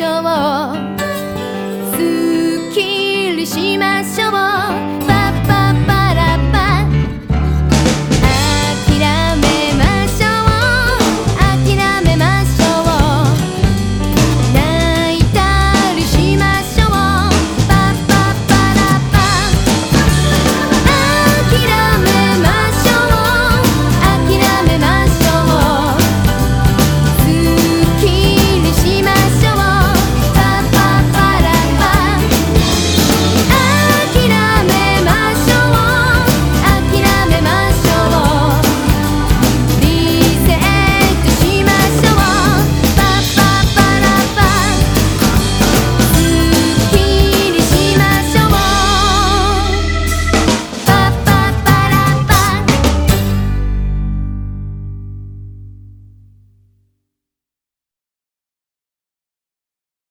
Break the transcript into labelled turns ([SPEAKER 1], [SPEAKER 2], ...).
[SPEAKER 1] yaşamam